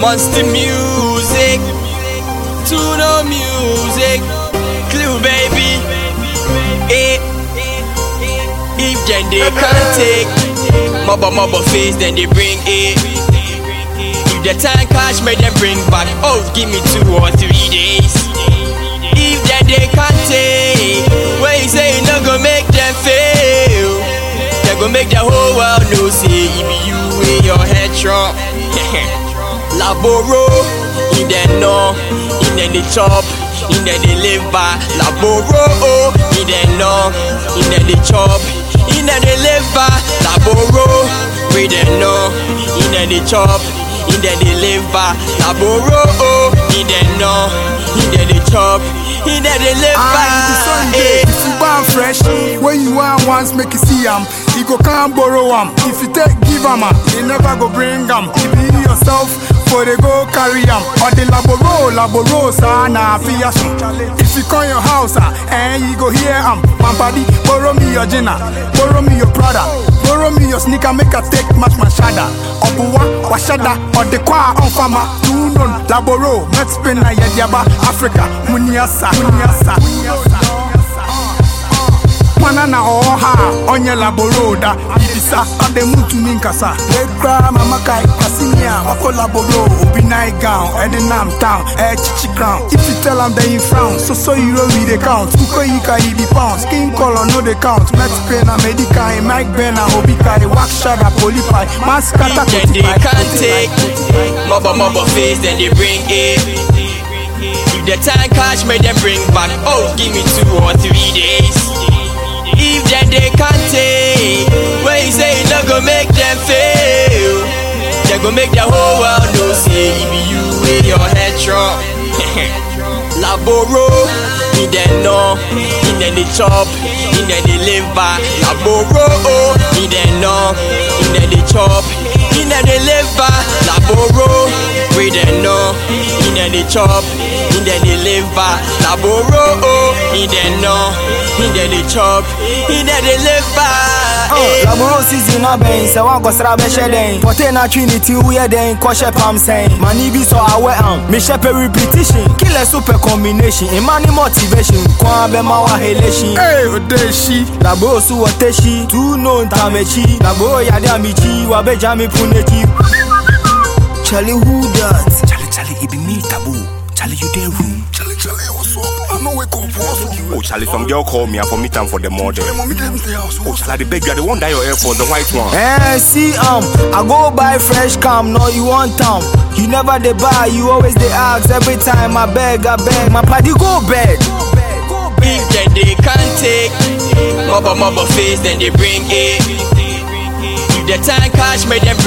Monster music, Tuno music, Clue baby. Eh. If then they can't take Mobba mobba face, then they bring it. If the time cash, make them bring back. Oh, give me two or three days. If then they can't take, when you say you not gonna make them fail, they gonna make the whole world know say be you in your head trump. Laboro, in the no, in the they chop, in the they live by. Laboro, in the no, in the they chop, in the they live by. Laboro, we the no, in the they chop, in the they live by. Laboro, in the no, in the they chop, in the they live by. Sunday, if you born fresh, when you want once make you see am, you go can't borrow am. If you take give am, ah, you never go bring am. If you yourself, for they go carry am. Or the laboro, laboro, sana fiya so. If you call your house, ah, and you go hear am, man paddy, borrow me your Gina, borrow me your Prada. Borrow me your sneaker, make a take match my shada. Obuwa, washada, or the kwa on fama. Two non, laboro, met spin na yediaba, Africa, muniasa, muniasa. Mana na ọwọ ha a, onye laboroda ibisa ade mutumi nkasa. Lekra mama kai kwasini a ọkọ laboro obi nine gown ẹdi nam town ẹ chichi crown. If you tell am then you frown. So so you no we dey count. Nkọ yi ka be pound skin colour no dey count. Pain na medical mike ben na wax shada polipai mask kata Then they can't take Mobba mobba face, then they bring it. If the time cash, make them bring back. Oh, give me two or three days. Then they can't when you say you not gonna make them fail, they gonna make the whole world know say it be you in your head trump. Laboro, in the no, in the chop, in the they live by. Laboro, oh, in the no, in the chop, in the they live. Laboro, we the no, in the chop, in the they live by. Laboro, in the no, in the they chop, in the they live by. Eh. laboro season abɛn sɛ woankɔsra bɛhyɛ dɛn pɔte na twe ne ti woyɛ dɛn kɔhyɛ pam sɛn mane bi sɔ awɛ am mehyɛ pɛ repetition killer super combination ɛma ne motivation kwan bɛma wahelation Hey, Odeshi. laboro so wɔtɛhyi tu no ntamakyi laboro yade amekyi wabɛgya me po n'akyi Charlie who that? Charlie, Charlie, it be me, taboo. Charlie, you there room? Charlie, Charlie, what's up? I know wake up, what's up? Oh, Charlie, some girl call me. I for meet time for the model. Mommy, them stay house. Oh, Charlie, the beg you, are the one that your Air Force, the white one. Eh, see, um, I go buy fresh cam, no, you want them. You never they buy, you always they ask. Every time I beg, I beg. My party go bed. If then they can't take Mobba mobba face, then they bring it. If the time cash, make them bring